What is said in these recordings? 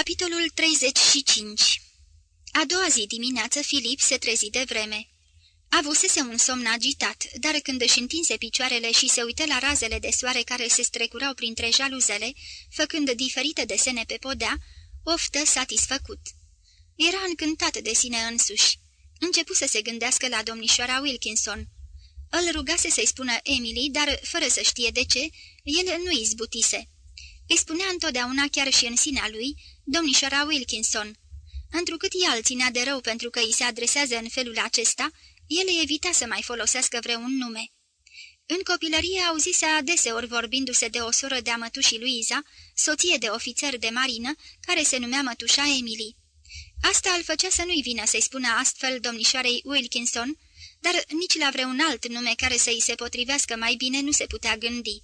Capitolul 35 A doua zi dimineață, Filip se trezi de vreme. Avusese un somn agitat, dar când își întinse picioarele și se uită la razele de soare care se strecurau printre jaluzele, făcând diferite desene pe podea, oftă satisfăcut. Era încântat de sine însuși. Începu să se gândească la domnișoara Wilkinson. Îl rugase să-i spună Emily, dar, fără să știe de ce, el nu izbutise. Îi spunea întotdeauna, chiar și în sinea lui, domnișoara Wilkinson. Întrucât ea îl ținea de rău pentru că îi se adresează în felul acesta, el evita să mai folosească vreun nume. În copilărie auzise adeseori vorbindu-se de o soră de-a mătușii Luiza, soție de ofițer de marină, care se numea mătușa Emily. Asta îl făcea să nu-i vină să-i spună astfel domnișoarei Wilkinson, dar nici la vreun alt nume care să-i se potrivească mai bine nu se putea gândi.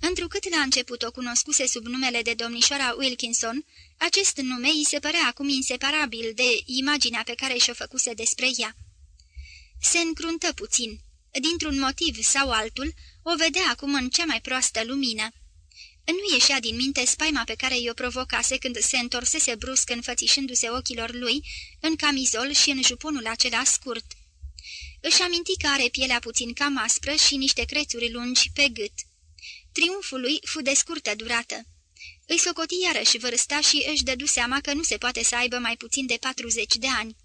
Întrucât la început o cunoscuse sub numele de domnișoara Wilkinson, acest nume îi se părea acum inseparabil de imaginea pe care și-o făcuse despre ea. Se încruntă puțin. Dintr-un motiv sau altul, o vedea acum în cea mai proastă lumină. Nu ieșea din minte spaima pe care i-o provocase când se întorsese brusc înfățișându-se ochilor lui, în camizol și în juponul acela scurt. Își aminti că are pielea puțin cam aspră și niște crețuri lungi pe gât. Triumful lui fu de scurtă durată. Îi socoti iarăși vârsta și își dădu seama că nu se poate să aibă mai puțin de 40 de ani.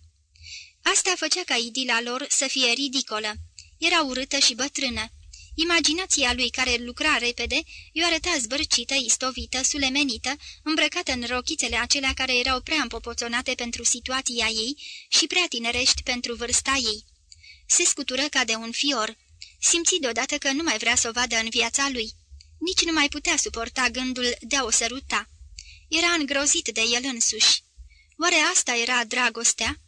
Asta făcea ca idila lor să fie ridicolă. Era urâtă și bătrână. Imaginația lui care lucra repede i-o arăta zbârcită, istovită, sulemenită, îmbrăcată în rochițele acelea care erau prea împopoțonate pentru situația ei și prea tinerești pentru vârsta ei. Se scutură ca de un fior. Simți deodată că nu mai vrea să o vadă în viața lui. Nici nu mai putea suporta gândul de a o săruta. Era îngrozit de el însuși. Oare asta era dragostea?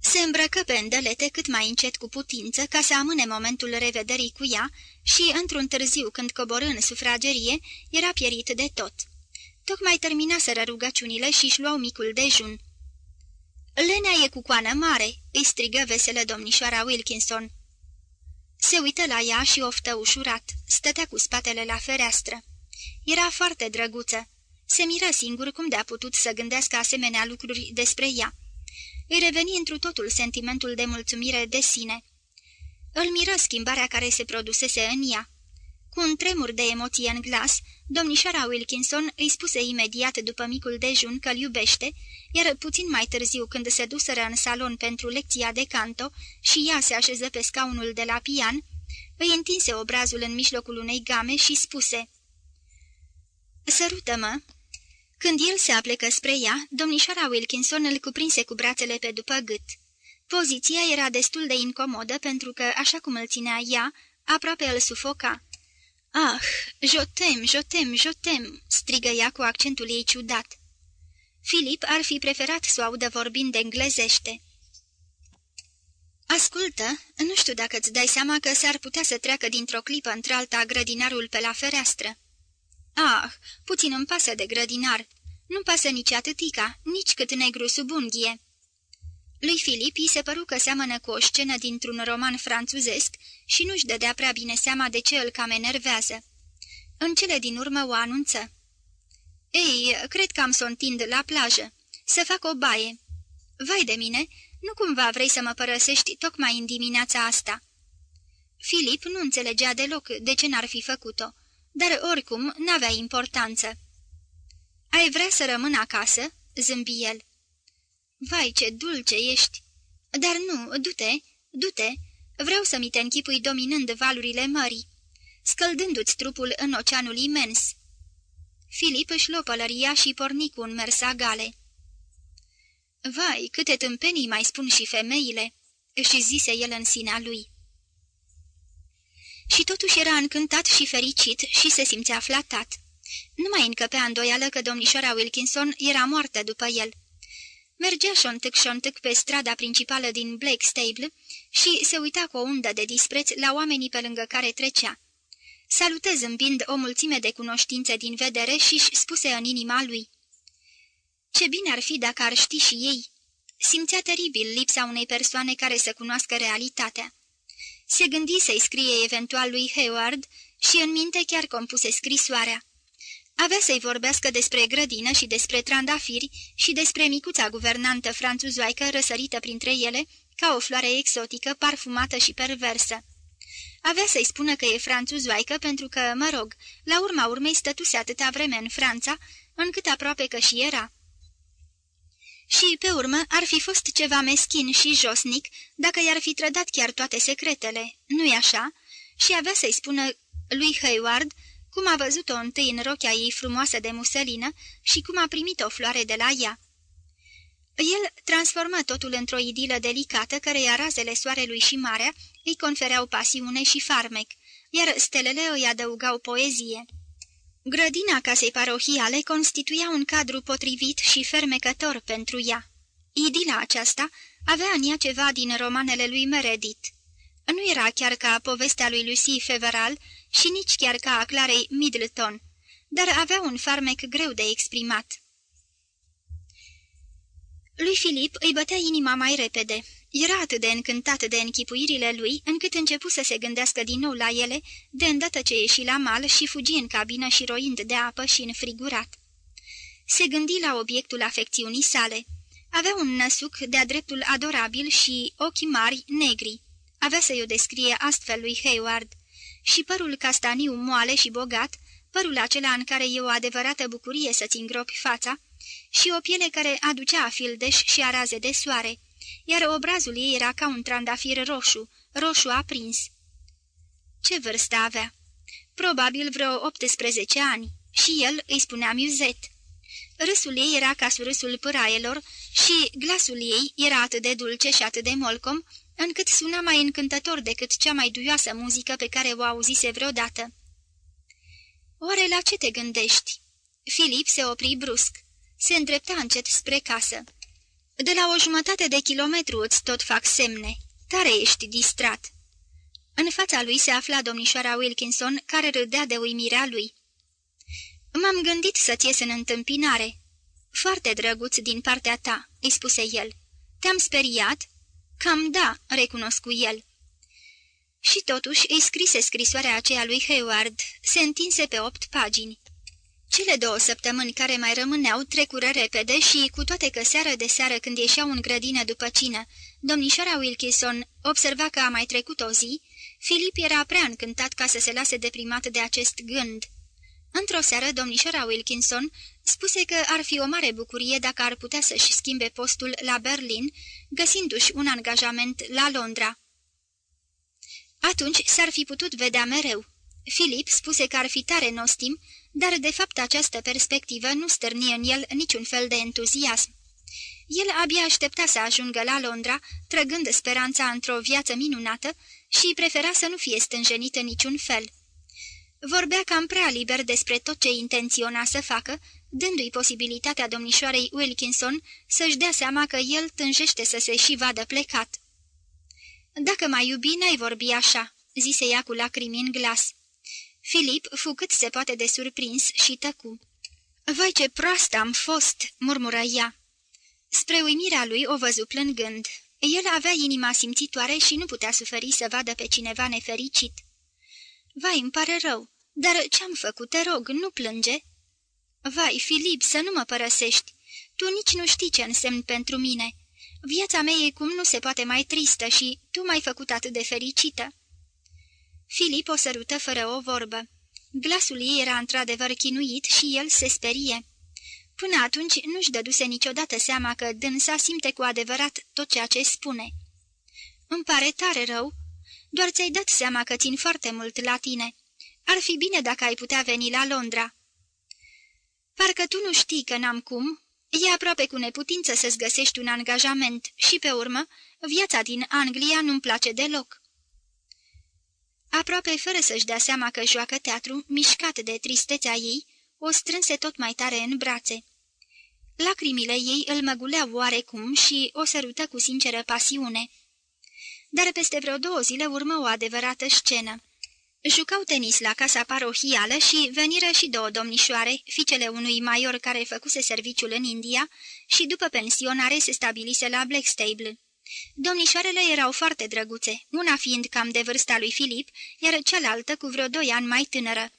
Se îmbrăcă pe îndelete cât mai încet cu putință ca să amâne momentul revederii cu ea și, într-un târziu, când coborâ în sufragerie, era pierit de tot. Tocmai terminaseră rugăciunile și își luau micul dejun. Lenea e cu coană mare!" îi strigă veselă domnișoara Wilkinson. Se uită la ea și oftă ușurat, stătea cu spatele la fereastră. Era foarte drăguță. Se miră singur cum de-a putut să gândească asemenea lucruri despre ea. Îi reveni întru totul sentimentul de mulțumire de sine. Îl miră schimbarea care se produsese în ea. Cu un tremur de emoție în glas, domnișoara Wilkinson îi spuse imediat după micul dejun că-l iubește, iar puțin mai târziu când se duseră în salon pentru lecția de canto și ea se așeză pe scaunul de la pian, îi întinse obrazul în mijlocul unei game și spuse Sărută-mă!" Când el se aplecă spre ea, domnișoara Wilkinson îl cuprinse cu brațele pe după gât. Poziția era destul de incomodă pentru că, așa cum îl ținea ea, aproape îl sufoca. Ah, jotem, jotem, jotem!" strigă ea cu accentul ei ciudat. Filip ar fi preferat să o audă vorbind de englezește. Ascultă, nu știu dacă îți dai seama că s-ar putea să treacă dintr-o clipă într-alta grădinarul pe la fereastră. Ah, puțin îmi pasă de grădinar. Nu pasă nici atâtica, nici cât negru sub unghie." Lui Filip îi se păru că seamănă cu o scenă dintr-un roman franțuzesc și nu-și dădea prea bine seama de ce îl cam enervează. În cele din urmă o anunță. Ei, cred că am să o întind la plajă. Să fac o baie. Vai de mine, nu cumva vrei să mă părăsești tocmai în dimineața asta?" Filip nu înțelegea deloc de ce n-ar fi făcut-o, dar oricum n-avea importanță. Ai vrea să rămân acasă?" zâmbi el. Vai, ce dulce ești! Dar nu, du-te, du-te, vreau să mi te închipui dominând valurile mării, scăldându-ți trupul în oceanul imens." Filip își luă pălăria și porni cu un mers agale. Vai, câte tâmpenii mai spun și femeile!" își zise el în sinea lui. Și totuși era încântat și fericit și se simțea flatat. Nu mai încăpea îndoială că domnișoara Wilkinson era moartă după el. Mergea șontâc-șontâc pe strada principală din Stable și se uita cu o undă de dispreț la oamenii pe lângă care trecea. Salută zâmbind o mulțime de cunoștințe din vedere și-și spuse în inima lui. Ce bine ar fi dacă ar ști și ei! Simțea teribil lipsa unei persoane care să cunoască realitatea. Se gândi să-i scrie eventual lui Hayward și în minte chiar compuse scrisoarea. Avea să-i vorbească despre grădină și despre trandafiri și despre micuța guvernantă franțuzoaică răsărită printre ele, ca o floare exotică, parfumată și perversă. Avea să-i spună că e franțuzoaică pentru că, mă rog, la urma urmei stătuse atâta vreme în Franța, încât aproape că și era. Și, pe urmă, ar fi fost ceva meschin și josnic dacă i-ar fi trădat chiar toate secretele, nu-i așa? Și avea să-i spună lui Hayward cum a văzut-o întâi în rochea ei frumoasă de muselină și cum a primit o floare de la ea. El transformă totul într-o idilă delicată, căreia razele soarelui și marea îi confereau pasiune și farmec, iar stelele îi adăugau poezie. Grădina casei parohiale constituia un cadru potrivit și fermecător pentru ea. Idila aceasta avea în ea ceva din romanele lui Meredith. Nu era chiar ca povestea lui Lucy Feveral și nici chiar ca a Clarei Middleton, dar avea un farmec greu de exprimat. Lui Filip îi bătea inima mai repede. Era atât de încântat de închipuirile lui, încât începu să se gândească din nou la ele, de îndată ce ieși la mal și fugi în cabină și roind de apă și înfrigurat. Se gândi la obiectul afecțiunii sale. Avea un năsuc de-a dreptul adorabil și ochi mari negri. Avea să-i o descrie astfel lui Hayward. Și părul castaniu moale și bogat, părul acela în care e o adevărată bucurie să-ți îngropi fața, și o piele care aducea fildeș și araze de soare, iar obrazul ei era ca un trandafir roșu, roșu aprins. Ce vârstă avea? Probabil vreo 18 ani și el îi spunea Muzet. Râsul ei era ca surâsul pâraielor și glasul ei era atât de dulce și atât de molcom, încât suna mai încântător decât cea mai duioasă muzică pe care o auzise vreodată. Oare la ce te gândești?" Filip se opri brusc. Se îndrepta încet spre casă. De la o jumătate de kilometru îți tot fac semne. Tare ești distrat." În fața lui se afla domnișoara Wilkinson, care râdea de uimirea lui. M-am gândit să-ți ies în întâmpinare." Foarte drăguț din partea ta," îi spuse el. Te-am speriat?" Cam da," recunoscu el. Și totuși îi scrise scrisoarea aceea lui Hayward, se întinse pe opt pagini. Cele două săptămâni care mai rămâneau trecură repede și, cu toate că seară de seară când ieșeau în grădină după cină, domnișoara Wilkinson observa că a mai trecut o zi, Filip era prea încântat ca să se lase deprimat de acest gând. Într-o seară, domnișoara Wilkinson spuse că ar fi o mare bucurie dacă ar putea să-și schimbe postul la Berlin, găsindu-și un angajament la Londra. Atunci s-ar fi putut vedea mereu. Filip spuse că ar fi tare nostim dar de fapt această perspectivă nu stârnie în el niciun fel de entuziasm. El abia aștepta să ajungă la Londra, trăgând speranța într-o viață minunată și prefera să nu fie stânjenit în niciun fel. Vorbea cam prea liber despre tot ce intenționa să facă, dându-i posibilitatea domnișoarei Wilkinson să-și dea seama că el tânjește să se și vadă plecat. Dacă mai iubi, n-ai vorbi așa," zise ea cu lacrimi în glas. Filip fu cât se poate de surprins și tăcu. Vai ce proastă am fost!" murmură ea. Spre uimirea lui o văzu plângând. El avea inima simțitoare și nu putea suferi să vadă pe cineva nefericit. Vai, îmi pare rău, dar ce-am făcut, te rog, nu plânge?" Vai, Filip, să nu mă părăsești. Tu nici nu știi ce însemn pentru mine. Viața mea e cum nu se poate mai tristă și tu m-ai făcut atât de fericită." Filip o sărută fără o vorbă. Glasul ei era într-adevăr chinuit și el se sperie. Până atunci nu-și dăduse niciodată seama că dânsa simte cu adevărat tot ceea ce spune. Îmi pare tare rău. Doar ți-ai dat seama că țin foarte mult la tine. Ar fi bine dacă ai putea veni la Londra." Parcă tu nu știi că n-am cum. E aproape cu neputință să-ți găsești un angajament și, pe urmă, viața din Anglia nu-mi place deloc." Aproape fără să-și dea seama că joacă teatru, mișcat de tristețea ei, o strânse tot mai tare în brațe. Lacrimile ei îl măguleau oarecum și o sărută cu sinceră pasiune. Dar peste vreo două zile urmă o adevărată scenă. Jucau tenis la casa parohială și veniră și două domnișoare, fiicele unui major care făcuse serviciul în India și după pensionare se stabilise la Blackstable. Domnișoarele erau foarte drăguțe, una fiind cam de vârsta lui Filip, iar cealaltă cu vreo doi ani mai tânără.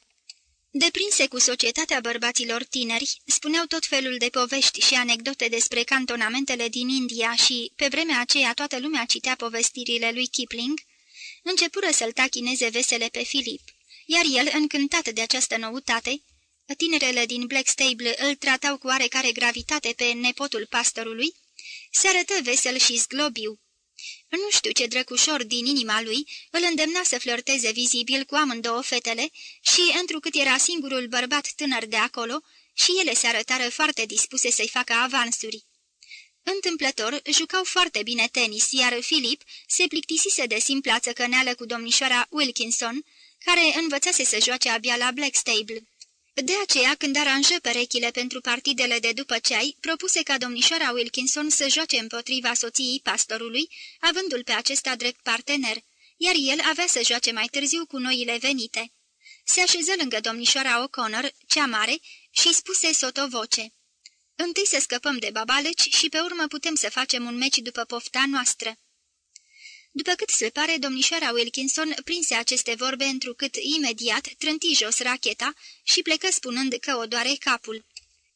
Deprinse cu societatea bărbaților tineri, spuneau tot felul de povești și anecdote despre cantonamentele din India și, pe vremea aceea, toată lumea citea povestirile lui Kipling, începură să-l tachineze vesele pe Filip, iar el, încântat de această noutate, tinerele din Blackstable îl tratau cu oarecare gravitate pe nepotul pastorului, se arătă vesel și zglobiu. Nu știu ce drăcușor din inima lui îl îndemna să flirteze vizibil cu amândouă fetele și, întrucât era singurul bărbat tânăr de acolo, și ele se arătară foarte dispuse să-i facă avansuri. Întâmplător, jucau foarte bine tenis, iar Filip se plictisise de simpla țăcăneală cu domnișoara Wilkinson, care învățase să joace abia la Blackstable. De aceea, când aranjă perechile pentru partidele de după ceai, propuse ca domnișoara Wilkinson să joace împotriva soției pastorului, avându-l pe acesta drept partener, iar el avea să joace mai târziu cu noile venite. Se așeză lângă domnișoara O'Connor, cea mare, și spuse sotovoce. Întâi să scăpăm de babaleci și pe urmă putem să facem un meci după pofta noastră. După cât se pare, domnișoara Wilkinson prinse aceste vorbe întrucât imediat trânti jos racheta și plecă spunând că o doare capul.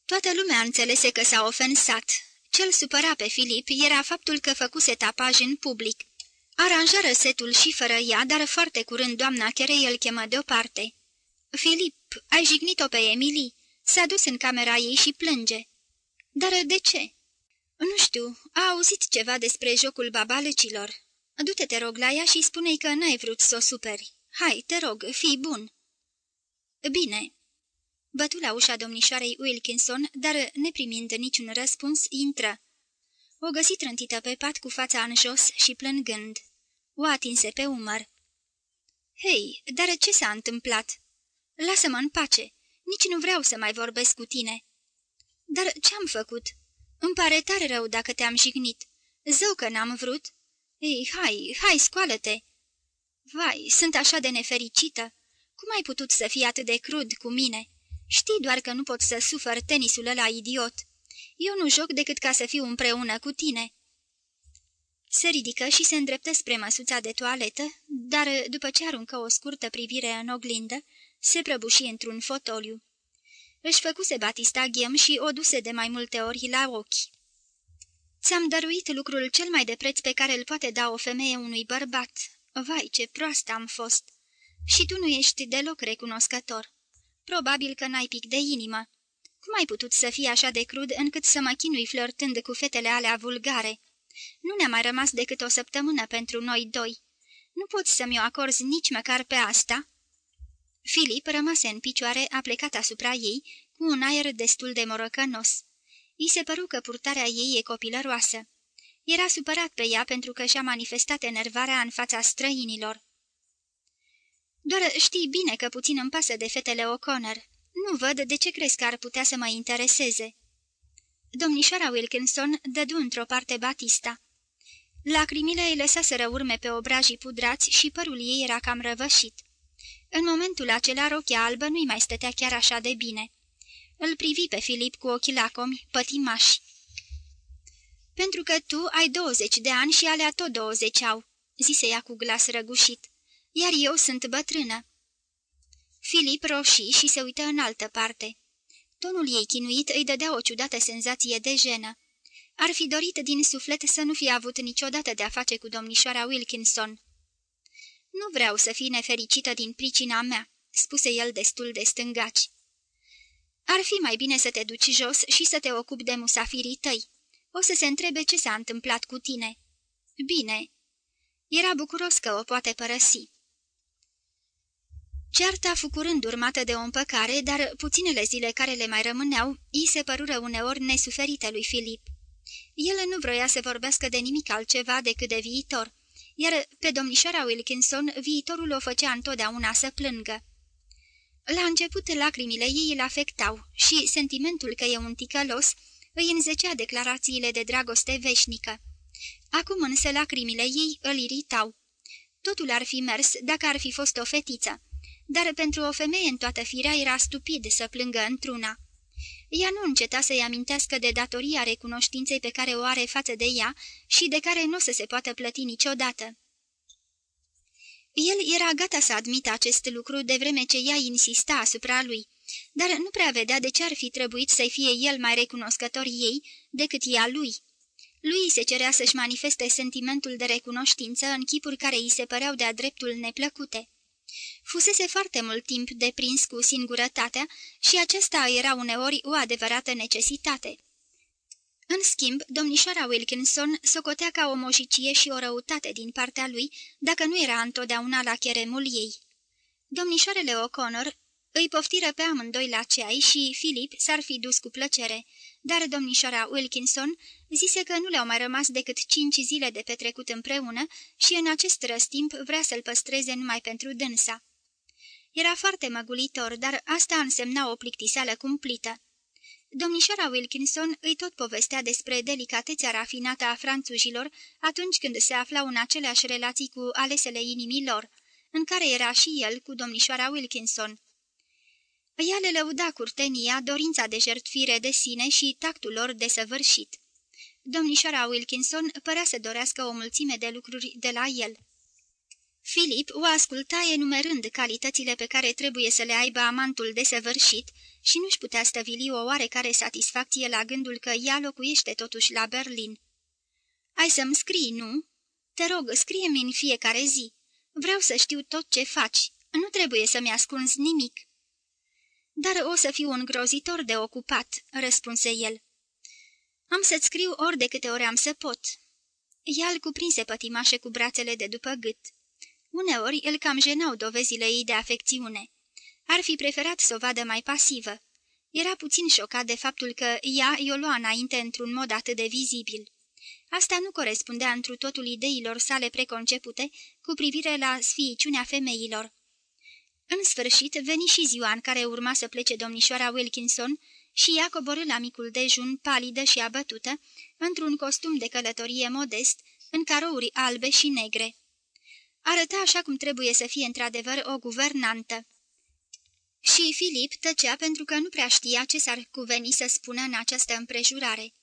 Toată lumea înțelese că s-a ofensat. Cel supăra pe Filip era faptul că făcuse tapaj în public. Aranjară setul și fără ea, dar foarte curând doamna Cherei îl chemă deoparte. Filip, ai jignit-o pe Emily?" S-a dus în camera ei și plânge." Dar de ce?" Nu știu, a auzit ceva despre jocul babalecilor." Du-te, te rog, la ea și spune-i că n-ai vrut să o superi. Hai, te rog, fii bun." Bine." Bătu la ușa domnișoarei Wilkinson, dar, neprimind niciun răspuns, intră. O găsit trântită pe pat cu fața în jos și plângând. O atinse pe umăr. Hei, dar ce s-a întâmplat?" Lasă-mă în pace. Nici nu vreau să mai vorbesc cu tine." Dar ce-am făcut? Îmi pare tare rău dacă te-am jignit. Zău că n-am vrut." Ei, hai, hai, scoală-te!" Vai, sunt așa de nefericită! Cum ai putut să fii atât de crud cu mine? Știi doar că nu pot să sufăr tenisul ăla idiot. Eu nu joc decât ca să fiu împreună cu tine." Se ridică și se îndreptă spre măsuța de toaletă, dar după ce aruncă o scurtă privire în oglindă, se prăbuși într-un fotoliu. Își făcuse Batista ghem și o duse de mai multe ori la ochi. Ți-am dăruit lucrul cel mai de preț pe care îl poate da o femeie unui bărbat. Vai, ce proastă am fost! Și tu nu ești deloc recunoscător. Probabil că n-ai pic de inimă. Cum ai putut să fii așa de crud încât să mă chinui flirtând cu fetele alea vulgare? Nu ne-a mai rămas decât o săptămână pentru noi doi. Nu poți să-mi o acorzi nici măcar pe asta?" Filip rămase în picioare, a plecat asupra ei, cu un aer destul de morocănos. I se păru că purtarea ei e copilăroasă. Era supărat pe ea pentru că și-a manifestat enervarea în fața străinilor. Doar știi bine că puțin îmi pasă de fetele O'Connor. Nu văd de ce crezi că ar putea să mă intereseze." Domnișoara Wilkinson dădu într-o parte Batista. Lacrimile îi lăsaseră urme pe obrajii pudrați și părul ei era cam răvășit. În momentul acela rochia albă nu-i mai stătea chiar așa de bine. Îl privi pe Filip cu ochii lacomi, pătimași. Pentru că tu ai 20 de ani și alea tot 20 au," zise ea cu glas răgușit, iar eu sunt bătrână." Filip roșii și se uită în altă parte. Tonul ei chinuit îi dădea o ciudată senzație de jenă. Ar fi dorit din suflet să nu fie avut niciodată de-a face cu domnișoara Wilkinson. Nu vreau să fii nefericită din pricina mea," spuse el destul de stângaci. Ar fi mai bine să te duci jos și să te ocupi de musafirii tăi. O să se întrebe ce s-a întâmplat cu tine." Bine." Era bucuros că o poate părăsi. Cearta fu curând urmată de o împăcare, dar puținele zile care le mai rămâneau, îi se părură uneori nesuferite lui Filip. El nu vroia să vorbească de nimic altceva decât de viitor, iar pe domnișoara Wilkinson viitorul o făcea întotdeauna să plângă. La început lacrimile ei îl afectau și sentimentul că e un ticălos îi înzecea declarațiile de dragoste veșnică. Acum însă lacrimile ei îl iritau. Totul ar fi mers dacă ar fi fost o fetiță, dar pentru o femeie în toată firea era stupid să plângă într-una. Ea nu înceta să-i amintească de datoria recunoștinței pe care o are față de ea și de care nu o să se poată plăti niciodată. El era gata să admită acest lucru de vreme ce ea insista asupra lui, dar nu prea vedea de ce ar fi trebuit să fie el mai recunoscător ei decât ea lui. Lui se cerea să-și manifeste sentimentul de recunoștință în chipuri care îi se păreau de-a dreptul neplăcute. Fusese foarte mult timp deprins cu singurătatea și acesta era uneori o adevărată necesitate. În schimb, domnișoara Wilkinson socotea ca o mojicie și o răutate din partea lui, dacă nu era întotdeauna la cheremul ei. Domnișoarele O'Connor îi poftiră pe amândoi la ceai și Philip s-ar fi dus cu plăcere, dar domnișoara Wilkinson zise că nu le-au mai rămas decât cinci zile de petrecut împreună și în acest răstimp vrea să-l păstreze numai pentru dânsa. Era foarte măgulitor, dar asta însemna o plictiseală cumplită. Domnișoara Wilkinson îi tot povestea despre delicatețea rafinată a franțuzilor atunci când se aflau în aceleași relații cu alesele inimii lor, în care era și el cu domnișoara Wilkinson. Ea le lăuda curtenia, dorința de jertfire de sine și tactul lor desăvârșit. Domnișoara Wilkinson părea să dorească o mulțime de lucruri de la el. Philip o asculta enumerând calitățile pe care trebuie să le aibă amantul desăvârșit și nu-și putea stăvili o oarecare satisfacție la gândul că ea locuiește totuși la Berlin. Ai să-mi scrii, nu? Te rog, scrie-mi în fiecare zi. Vreau să știu tot ce faci. Nu trebuie să-mi ascunzi nimic." Dar o să fiu un grozitor de ocupat," răspunse el. Am să-ți scriu ori de câte ori am să pot." Ea îl cuprinse pătimașe cu brațele de după gât. Uneori îl cam jenau dovezile ei de afecțiune. Ar fi preferat să o vadă mai pasivă. Era puțin șocat de faptul că ea i-o lua înainte într-un mod atât de vizibil. Asta nu corespundea întru totul ideilor sale preconcepute cu privire la sfiiciunea femeilor. În sfârșit, veni și ziua în care urma să plece domnișoara Wilkinson și ea coborâ la micul dejun, palidă și abătută, într-un costum de călătorie modest, în carouri albe și negre. Arăta așa cum trebuie să fie într-adevăr o guvernantă. Și Filip tăcea pentru că nu prea știa ce s-ar cuveni să spună în această împrejurare.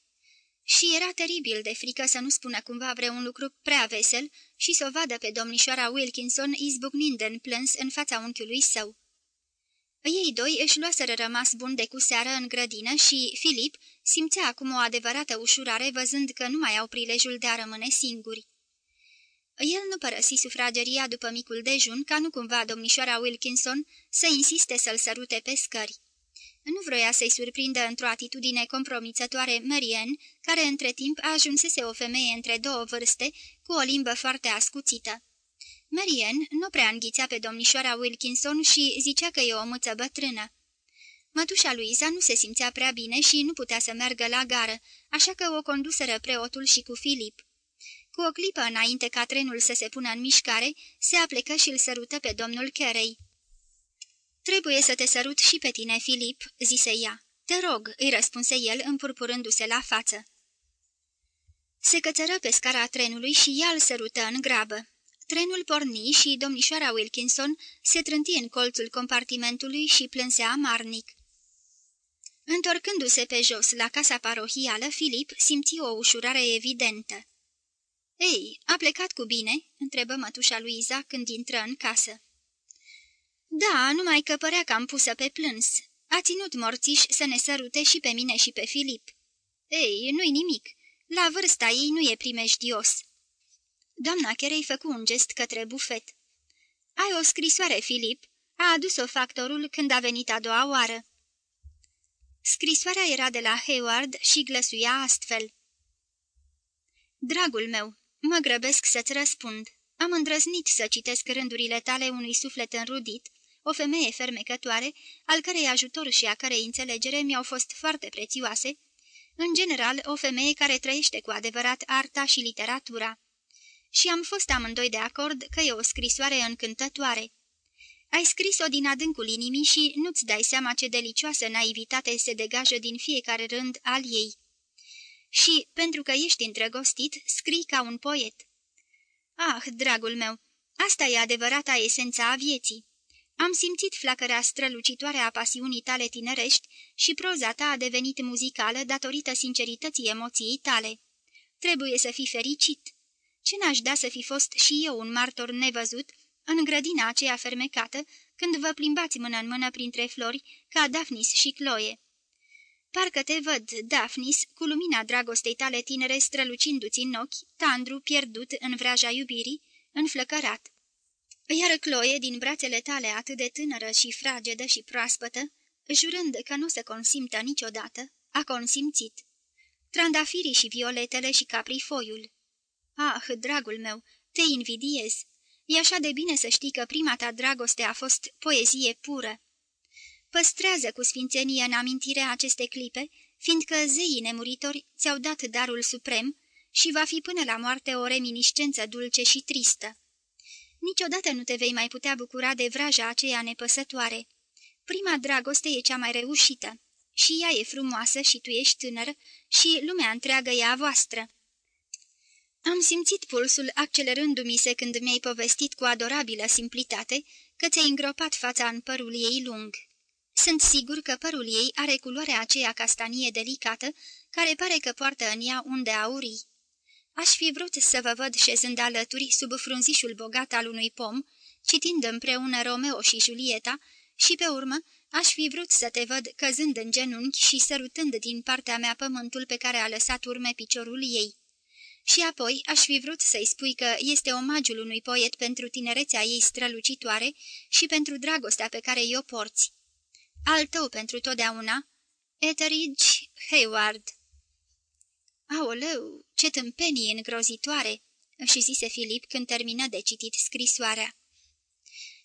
Și era teribil de frică să nu spună cumva vreun lucru prea vesel și să o vadă pe domnișoara Wilkinson izbucnind în plâns în fața unchiului său. Ei doi își luaseră rămas bun de cu seară în grădină și Filip simțea acum o adevărată ușurare văzând că nu mai au prilejul de a rămâne singuri. El nu părăsi sufrageria după micul dejun ca nu cumva domnișoara Wilkinson să insiste să-l sărute pe scări. Nu vroia să-i surprindă într-o atitudine compromițătoare Marianne, care între timp ajunsese o femeie între două vârste, cu o limbă foarte ascuțită. Marianne nu prea înghițea pe domnișoara Wilkinson și zicea că e o mâță bătrână. Mătușa Luiza nu se simțea prea bine și nu putea să meargă la gară, așa că o conduseră preotul și cu Filip. Cu o clipă înainte ca trenul să se pună în mișcare, se aplecă și îl sărută pe domnul Carey. Trebuie să te sărut și pe tine, Filip," zise ea. Te rog," îi răspunse el, împurpurându-se la față. Se cățără pe scara trenului și ea îl sărută în grabă. Trenul porni și domnișoara Wilkinson se trânti în colțul compartimentului și plânse amarnic. Întorcându-se pe jos la casa parohială, Filip simți o ușurare evidentă. Ei, a plecat cu bine?" întrebă mătușa Luiza când intră în casă. Da, numai că părea cam pusă pe plâns. A ținut morțiș să ne sărute și pe mine și pe Filip. Ei, nu-i nimic. La vârsta ei nu e primejdios." Doamna Cherei făcu un gest către bufet. Ai o scrisoare, Filip?" A adus-o factorul când a venit a doua oară. Scrisoarea era de la Hayward și glăsuia astfel. Dragul meu, mă grăbesc să-ți răspund. Am îndrăznit să citesc rândurile tale unui suflet înrudit, o femeie fermecătoare, al cărei ajutor și a cărei înțelegere mi-au fost foarte prețioase, în general o femeie care trăiește cu adevărat arta și literatura. Și am fost amândoi de acord că e o scrisoare încântătoare. Ai scris-o din adâncul inimii și nu-ți dai seama ce delicioasă naivitate se degajă din fiecare rând al ei. Și, pentru că ești îndrăgostit, scrii ca un poet. Ah, dragul meu, asta e adevărata esența a vieții. Am simțit flacăra strălucitoare a pasiunii tale tinerești și proza ta a devenit muzicală datorită sincerității emoției tale. Trebuie să fii fericit. Ce n-aș da să fi fost și eu un martor nevăzut în grădina aceea fermecată, când vă plimbați mână în mână printre flori, ca Daphnis și Chloe. Parcă te văd, Daphnis, cu lumina dragostei tale tinere strălucindu-ți în ochi, tandru, pierdut în vraja iubirii, înflăcărat. Iar Chloe, din brațele tale atât de tânără și fragedă și proaspătă, jurând că nu se consimtă niciodată, a consimțit. Trandafirii și violetele și caprifoiul. Ah, dragul meu, te invidiez. E așa de bine să știi că prima ta dragoste a fost poezie pură. Păstrează cu sfințenie în amintire aceste clipe, fiindcă zeii nemuritori ți-au dat darul suprem și va fi până la moarte o reminiscență dulce și tristă. Niciodată nu te vei mai putea bucura de vraja aceea nepăsătoare. Prima dragoste e cea mai reușită. Și ea e frumoasă și tu ești tânăr și lumea întreagă e a voastră. Am simțit pulsul accelerându-mi se când mi-ai povestit cu adorabilă simplitate că ți-ai îngropat fața în părul ei lung. Sunt sigur că părul ei are culoarea aceea castanie delicată, care pare că poartă în ea unde aurii. Aș fi vrut să vă văd șezând alături sub frunzișul bogat al unui pom, citind împreună Romeo și Julieta, și pe urmă aș fi vrut să te văd căzând în genunchi și sărutând din partea mea pământul pe care a lăsat urme piciorul ei. Și apoi aș fi vrut să-i spui că este omagiul unui poet pentru tinerețea ei strălucitoare și pentru dragostea pe care i-o porți. Al tău pentru totdeauna, Etheridge Hayward. Aoleu, ce tâmpenii îngrozitoare!" își zise Filip când termină de citit scrisoarea.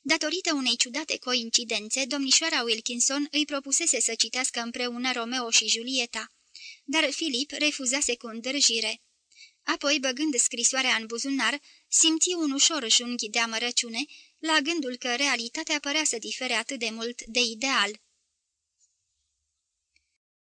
Datorită unei ciudate coincidențe, domnișoara Wilkinson îi propusese să citească împreună Romeo și Julieta, dar Filip refuzase cu îndârjire. Apoi, băgând scrisoarea în buzunar, simți un ușor junghi de amărăciune, la gândul că realitatea părea să difere atât de mult de ideal.